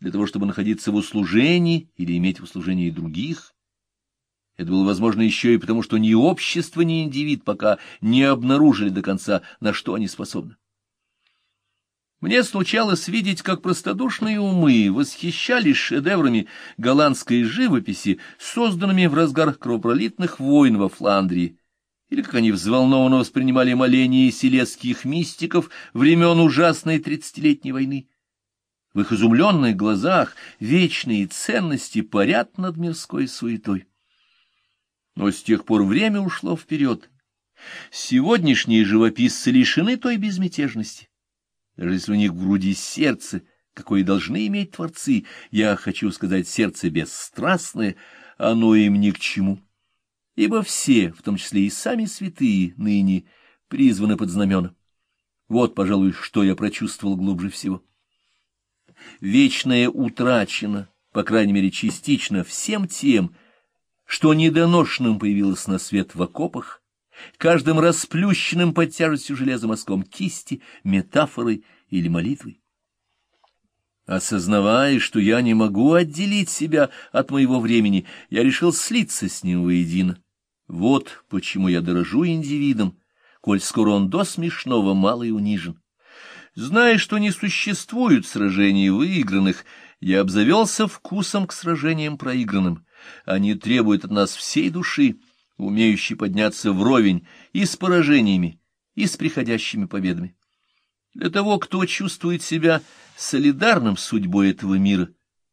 для того, чтобы находиться в услужении или иметь в услужении других. Это было возможно еще и потому, что ни общество, ни индивид пока не обнаружили до конца, на что они способны. Мне случалось видеть, как простодушные умы восхищались шедеврами голландской живописи, созданными в разгар кровопролитных войн во Фландрии, или как они взволнованно воспринимали моления селесских мистиков времен ужасной тридцатилетней войны. В их изумленных глазах вечные ценности парят над мирской суетой. Но с тех пор время ушло вперед. Сегодняшние живописцы лишены той безмятежности даже если у них в груди сердце, какое должны иметь творцы, я хочу сказать, сердце бесстрастное, оно им ни к чему. Ибо все, в том числе и сами святые, ныне призваны под знамена. Вот, пожалуй, что я прочувствовал глубже всего. Вечное утрачено, по крайней мере, частично, всем тем, что недоношенным появилось на свет в окопах, каждым расплющенным под тяжестью железа мазком кисти, метафорой или молитвой. Осознавая, что я не могу отделить себя от моего времени, я решил слиться с ним воедино. Вот почему я дорожу индивидом, коль скоро он до смешного мало и унижен. Зная, что не существует сражений выигранных, я обзавелся вкусом к сражениям проигранным. Они требуют от нас всей души, умеющий подняться вровень и с поражениями, и с приходящими победами. Для того, кто чувствует себя солидарным с судьбой этого мира,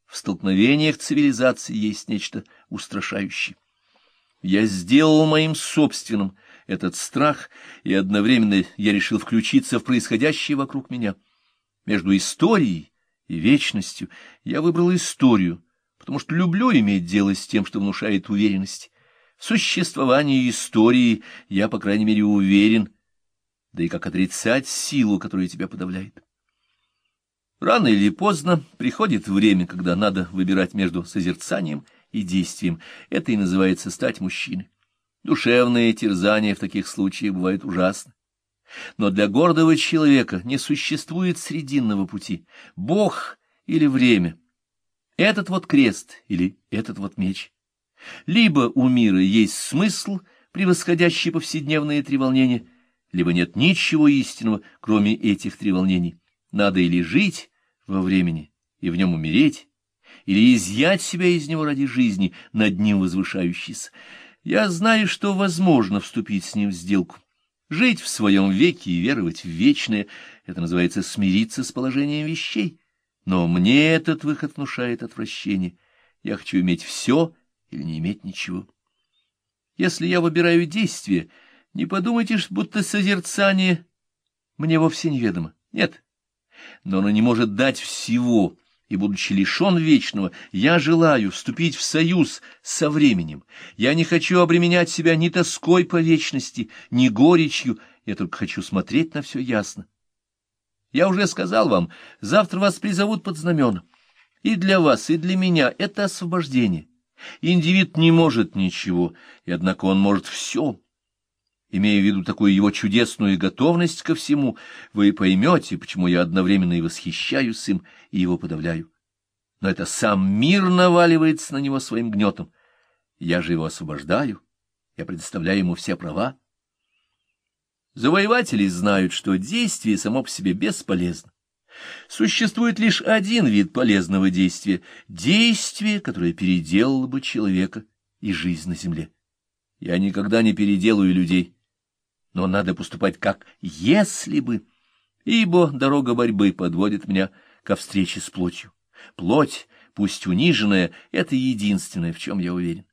в столкновениях цивилизации есть нечто устрашающее. Я сделал моим собственным этот страх, и одновременно я решил включиться в происходящее вокруг меня. Между историей и вечностью я выбрал историю, потому что люблю иметь дело с тем, что внушает уверенность. В существовании истории я, по крайней мере, уверен, да и как отрицать силу, которая тебя подавляет. Рано или поздно приходит время, когда надо выбирать между созерцанием и действием. Это и называется стать мужчиной. Душевные терзания в таких случаях бывают ужасны. Но для гордого человека не существует срединного пути. Бог или время. Этот вот крест или этот вот меч. Либо у мира есть смысл, превосходящий повседневные треволнения, либо нет ничего истинного, кроме этих треволнений. Надо или жить во времени и в нем умереть, или изъять себя из него ради жизни, над ним возвышающейся. Я знаю, что возможно вступить с ним в сделку. Жить в своем веке и веровать в вечное — это называется смириться с положением вещей. Но мне этот выход внушает отвращение. Я хочу иметь все или не иметь ничего. Если я выбираю действие, не подумайте, будто созерцание мне вовсе неведомо. Нет, но оно не может дать всего, и, будучи лишен вечного, я желаю вступить в союз со временем. Я не хочу обременять себя ни тоской по вечности, ни горечью, я только хочу смотреть на все ясно. Я уже сказал вам, завтра вас призовут под знамена. И для вас, и для меня это освобождение. Индивид не может ничего, и однако он может все. Имея в виду такую его чудесную готовность ко всему, вы поймете, почему я одновременно и восхищаюсь им, и его подавляю. Но это сам мир наваливается на него своим гнетом. Я же его освобождаю, я предоставляю ему все права. Завоеватели знают, что действие само по себе бесполезно. Существует лишь один вид полезного действия — действие, которое переделало бы человека и жизнь на земле. Я никогда не переделаю людей, но надо поступать как «если бы», ибо дорога борьбы подводит меня ко встрече с плотью. Плоть, пусть униженная, — это единственное, в чем я уверен.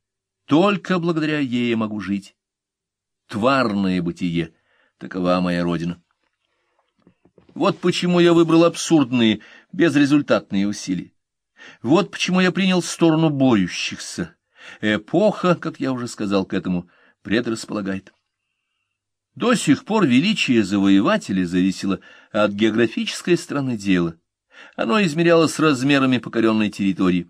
Только благодаря ей я могу жить. Тварное бытие — такова моя родина. Вот почему я выбрал абсурдные, безрезультатные усилия. Вот почему я принял сторону борющихся. Эпоха, как я уже сказал, к этому предрасполагает. До сих пор величие завоевателя зависело от географической стороны дела. Оно измерялось размерами покоренной территории.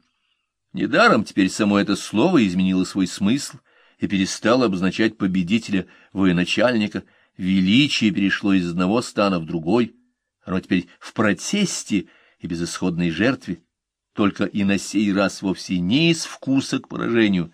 Недаром теперь само это слово изменило свой смысл и перестало обозначать победителя, военачальника. Величие перешло из одного стана в другой — Оно теперь в протесте и безысходной жертве. только и на сей раз вовсе не из вкуса к поражению,